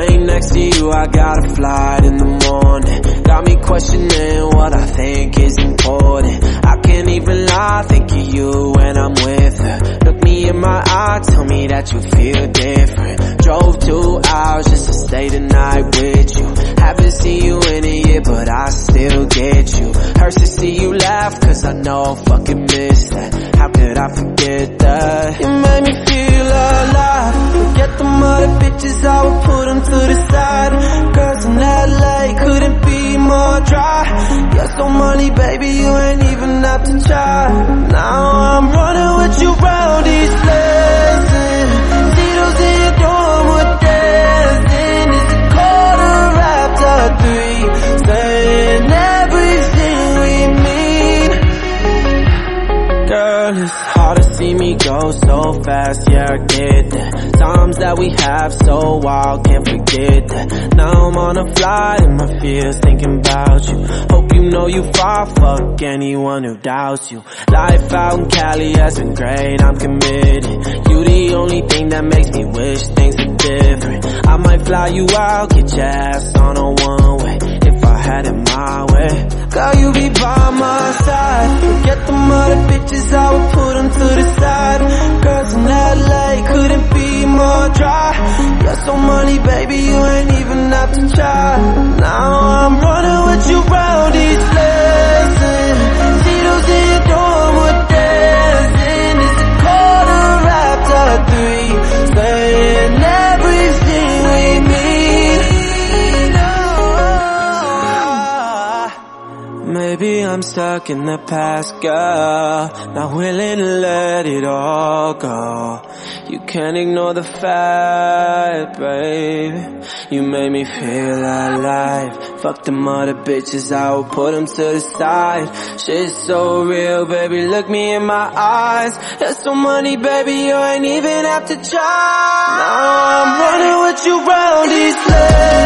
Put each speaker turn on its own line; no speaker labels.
Laying next to you, I got a flight in the morning. Got me questioning what I think is important. I can't even lie, think of you when I'm with her. Look me in my eye, tell me that you feel different. Drove two hours just to stay the night with you. Haven't seen you in a year, but I still get you. Hurts to see you laugh, cause I know I'll fucking miss that. How could I forget that? You made me. Forget the mother bitches, I would put them to the side. Girls in LA couldn't be more dry. You're so money, baby, you ain't even have to try. Now I'm running me go so fast, yeah, I get that. Times that we have so wild, can't forget that. Now I'm on a flight in my fears, thinking about you. Hope you know you far, fuck anyone who doubts you. Life out in Cali has been great, I'm committed. You the only thing that makes me wish things were different. I might fly you out, get your ass on a one way. If I had it my way, girl, you be by my so money, baby, you ain't even have to try. Now I'm stuck in the past, girl. Not willing to let it all go. You can't ignore the fact, baby. You made me feel alive. Fuck them other bitches, I will put them to the side. Shit's so real, baby. Look me in my eyes. There's so money, baby. You ain't even have to try. Now I'm running with you round these places.